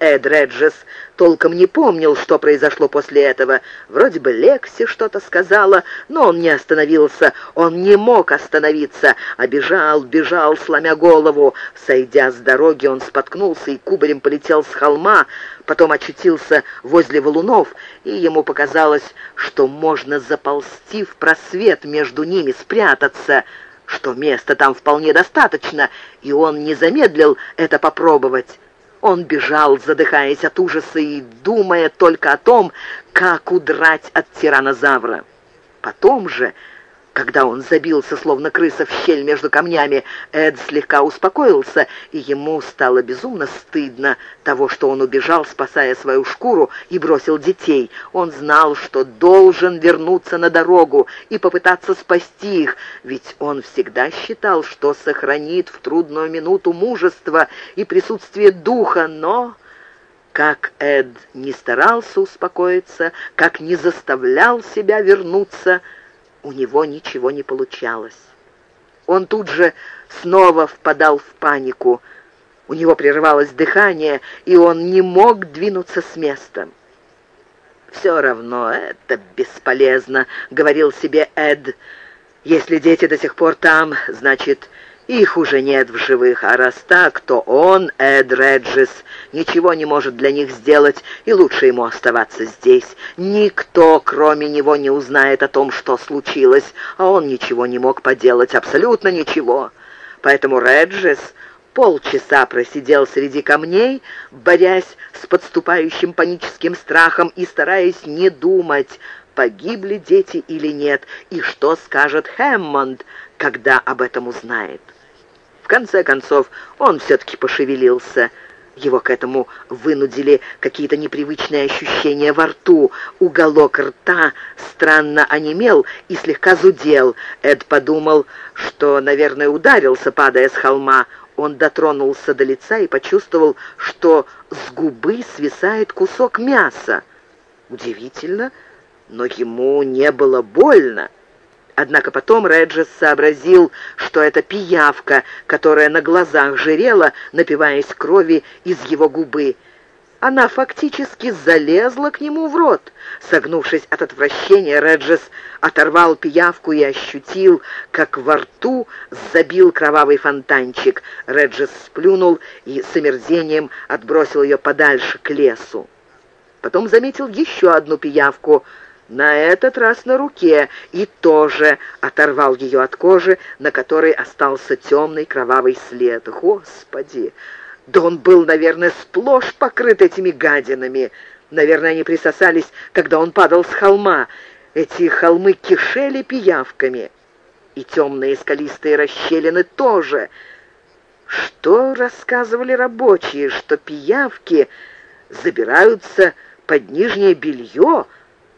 Эд Реджес толком не помнил, что произошло после этого. Вроде бы Лекси что-то сказала, но он не остановился. Он не мог остановиться, а бежал, бежал, сломя голову. Сойдя с дороги, он споткнулся и кубарем полетел с холма, потом очутился возле валунов, и ему показалось, что можно заползти в просвет между ними, спрятаться, что места там вполне достаточно, и он не замедлил это попробовать. Он бежал, задыхаясь от ужаса и думая только о том, как удрать от тиранозавра. Потом же когда он забился, словно крыса, в щель между камнями, Эд слегка успокоился, и ему стало безумно стыдно того, что он убежал, спасая свою шкуру, и бросил детей. Он знал, что должен вернуться на дорогу и попытаться спасти их, ведь он всегда считал, что сохранит в трудную минуту мужество и присутствие духа, но... Как Эд не старался успокоиться, как не заставлял себя вернуться — у него ничего не получалось. Он тут же снова впадал в панику. У него прерывалось дыхание, и он не мог двинуться с места. «Все равно это бесполезно», — говорил себе Эд. «Если дети до сих пор там, значит, их уже нет в живых, а раз так, то он, Эд Реджис, ничего не может для них сделать, и лучше ему оставаться здесь. Никто, кроме него, не узнает о том, что случилось, а он ничего не мог поделать, абсолютно ничего. Поэтому Реджис полчаса просидел среди камней, борясь с подступающим паническим страхом и стараясь не думать, погибли дети или нет, и что скажет Хэммонд, когда об этом узнает. Конце концов, он все-таки пошевелился. Его к этому вынудили какие-то непривычные ощущения во рту. Уголок рта странно онемел и слегка зудел. Эд подумал, что, наверное, ударился, падая с холма. Он дотронулся до лица и почувствовал, что с губы свисает кусок мяса. Удивительно, но ему не было больно. Однако потом Реджес сообразил, что это пиявка, которая на глазах жирела, напиваясь крови из его губы. Она фактически залезла к нему в рот. Согнувшись от отвращения, Реджес оторвал пиявку и ощутил, как во рту забил кровавый фонтанчик. Реджес сплюнул и с омерзением отбросил ее подальше к лесу. Потом заметил еще одну пиявку — на этот раз на руке, и тоже оторвал ее от кожи, на которой остался темный кровавый след. Господи! Да он был, наверное, сплошь покрыт этими гадинами. Наверное, они присосались, когда он падал с холма. Эти холмы кишели пиявками. И темные скалистые расщелины тоже. Что рассказывали рабочие, что пиявки забираются под нижнее белье,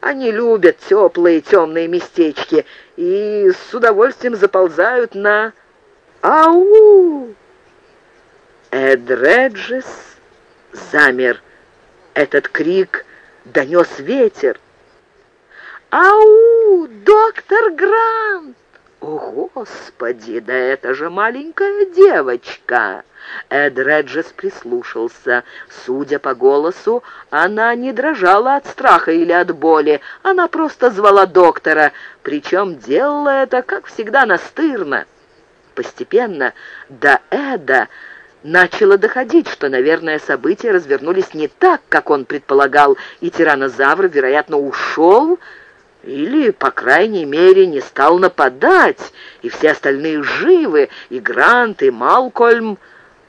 они любят теплые темные местечки и с удовольствием заползают на... Ау! Эдреджис замер. Этот крик донес ветер. «Ау, доктор Грант!» «О, Господи, да это же маленькая девочка!» Эд Реджес прислушался. Судя по голосу, она не дрожала от страха или от боли. Она просто звала доктора, причем делала это, как всегда, настырно. Постепенно до Эда начало доходить, что, наверное, события развернулись не так, как он предполагал, и тиранозавр, вероятно, ушел или, по крайней мере, не стал нападать, и все остальные живы, и Грант, и Малкольм,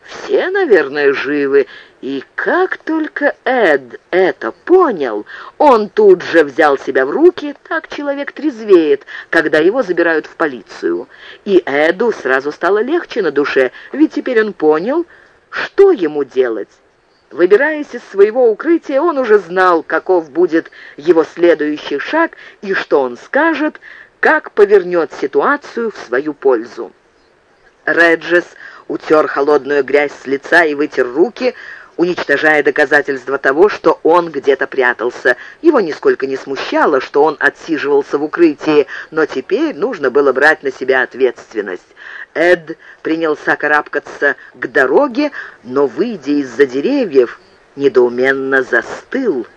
все, наверное, живы. И как только Эд это понял, он тут же взял себя в руки, так человек трезвеет, когда его забирают в полицию. И Эду сразу стало легче на душе, ведь теперь он понял, что ему делать. Выбираясь из своего укрытия, он уже знал, каков будет его следующий шаг и что он скажет, как повернет ситуацию в свою пользу. Реджес утер холодную грязь с лица и вытер руки, уничтожая доказательства того, что он где-то прятался. Его нисколько не смущало, что он отсиживался в укрытии, но теперь нужно было брать на себя ответственность. Эд принялся карабкаться к дороге, но, выйдя из-за деревьев, недоуменно застыл,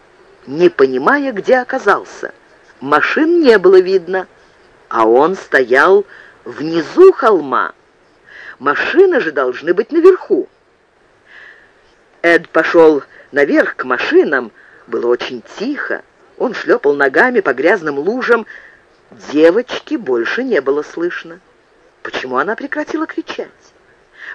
не понимая, где оказался. Машин не было видно, а он стоял внизу холма. Машины же должны быть наверху. Эд пошел наверх к машинам. Было очень тихо. Он шлепал ногами по грязным лужам. Девочки больше не было слышно. Почему она прекратила кричать?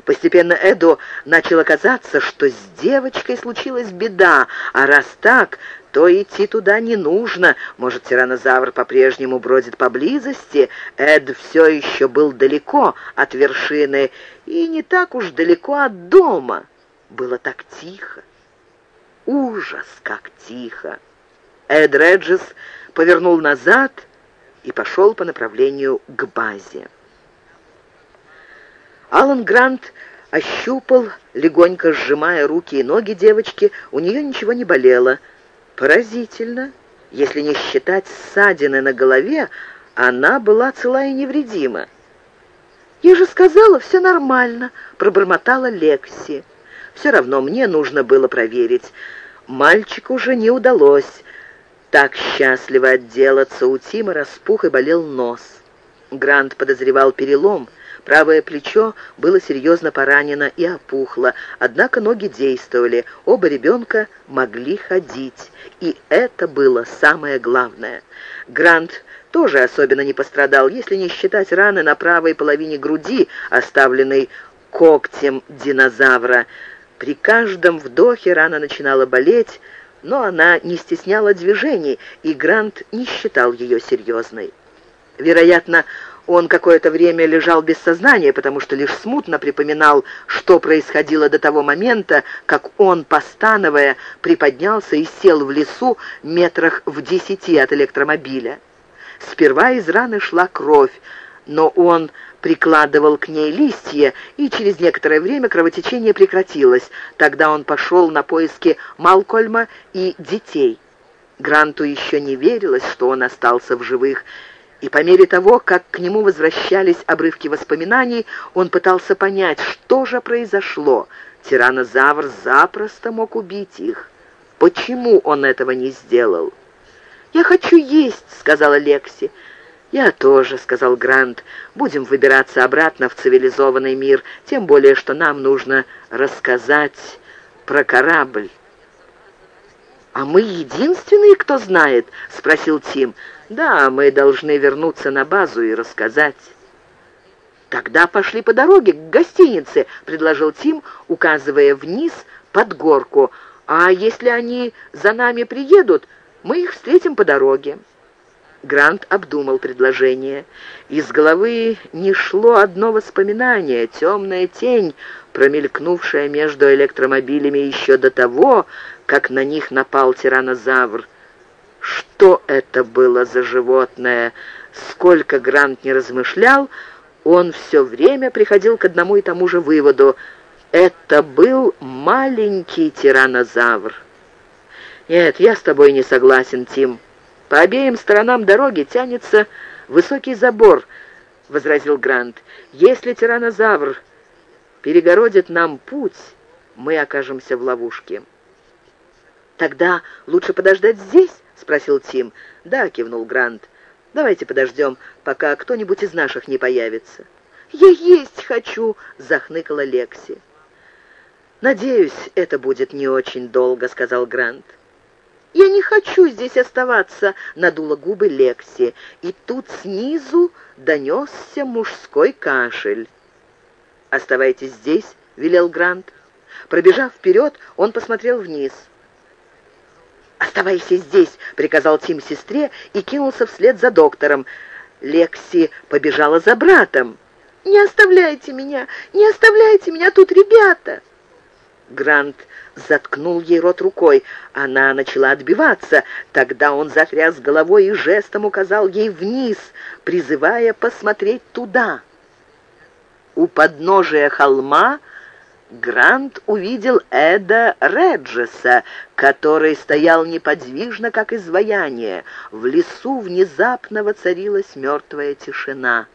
Постепенно Эду начало казаться, что с девочкой случилась беда, а раз так, то идти туда не нужно. Может, тиранозавр по-прежнему бродит поблизости? Эд все еще был далеко от вершины и не так уж далеко от дома. Было так тихо. Ужас, как тихо. Эд Реджес повернул назад и пошел по направлению к базе. Алан Грант ощупал, легонько сжимая руки и ноги девочки, у нее ничего не болело. Поразительно. Если не считать ссадины на голове, она была цела и невредима. «Я же сказала, все нормально», — пробормотала Лекси. «Все равно мне нужно было проверить. Мальчику уже не удалось. Так счастливо отделаться у Тима распух и болел нос. Грант подозревал перелом — Правое плечо было серьезно поранено и опухло, однако ноги действовали, оба ребенка могли ходить, и это было самое главное. Грант тоже особенно не пострадал, если не считать раны на правой половине груди, оставленной когтем динозавра. При каждом вдохе рана начинала болеть, но она не стесняла движений, и Грант не считал ее серьезной. Вероятно, он какое-то время лежал без сознания, потому что лишь смутно припоминал, что происходило до того момента, как он, постановая, приподнялся и сел в лесу метрах в десяти от электромобиля. Сперва из раны шла кровь, но он прикладывал к ней листья, и через некоторое время кровотечение прекратилось. Тогда он пошел на поиски Малкольма и детей. Гранту еще не верилось, что он остался в живых, и по мере того, как к нему возвращались обрывки воспоминаний, он пытался понять, что же произошло. Тиранозавр запросто мог убить их. Почему он этого не сделал? «Я хочу есть», — сказала Лекси. «Я тоже», — сказал Грант. «Будем выбираться обратно в цивилизованный мир, тем более, что нам нужно рассказать про корабль». «А мы единственные, кто знает?» — спросил Тим. «Да, мы должны вернуться на базу и рассказать». «Тогда пошли по дороге к гостинице», — предложил Тим, указывая вниз под горку. «А если они за нами приедут, мы их встретим по дороге». Грант обдумал предложение. Из головы не шло одно воспоминание, темная тень, промелькнувшая между электромобилями еще до того, как на них напал тиранозавр. Что это было за животное? Сколько Грант не размышлял, он все время приходил к одному и тому же выводу. Это был маленький тиранозавр. «Нет, я с тобой не согласен, Тим. По обеим сторонам дороги тянется высокий забор», — возразил Грант. «Если тиранозавр перегородит нам путь, мы окажемся в ловушке». «Тогда лучше подождать здесь?» — спросил Тим. «Да», — кивнул Грант. «Давайте подождем, пока кто-нибудь из наших не появится». «Я есть хочу!» — захныкала Лекси. «Надеюсь, это будет не очень долго», — сказал Грант. «Я не хочу здесь оставаться», — надула губы Лекси. И тут снизу донесся мужской кашель. «Оставайтесь здесь», — велел Грант. Пробежав вперед, он посмотрел вниз — «Оставайся здесь», — приказал Тим сестре и кинулся вслед за доктором. Лекси побежала за братом. «Не оставляйте меня! Не оставляйте меня тут, ребята!» Грант заткнул ей рот рукой. Она начала отбиваться. Тогда он затряс головой и жестом указал ей вниз, призывая посмотреть туда. У подножия холма Грант увидел Эда Реджеса, который стоял неподвижно, как изваяние. В лесу внезапно воцарилась мертвая тишина.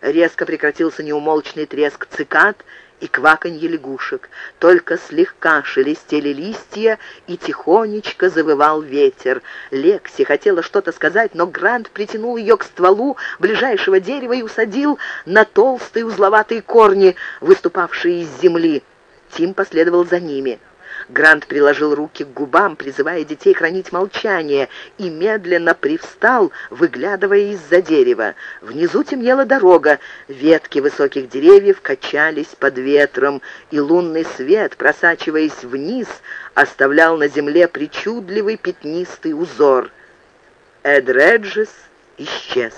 Резко прекратился неумолчный треск цикад, и кваканье лягушек. Только слегка шелестели листья, и тихонечко завывал ветер. Лекси хотела что-то сказать, но Грант притянул ее к стволу ближайшего дерева и усадил на толстые узловатые корни, выступавшие из земли. Тим последовал за ними. Грант приложил руки к губам, призывая детей хранить молчание, и медленно привстал, выглядывая из-за дерева. Внизу темнела дорога, ветки высоких деревьев качались под ветром, и лунный свет, просачиваясь вниз, оставлял на земле причудливый пятнистый узор. Эдреджес исчез.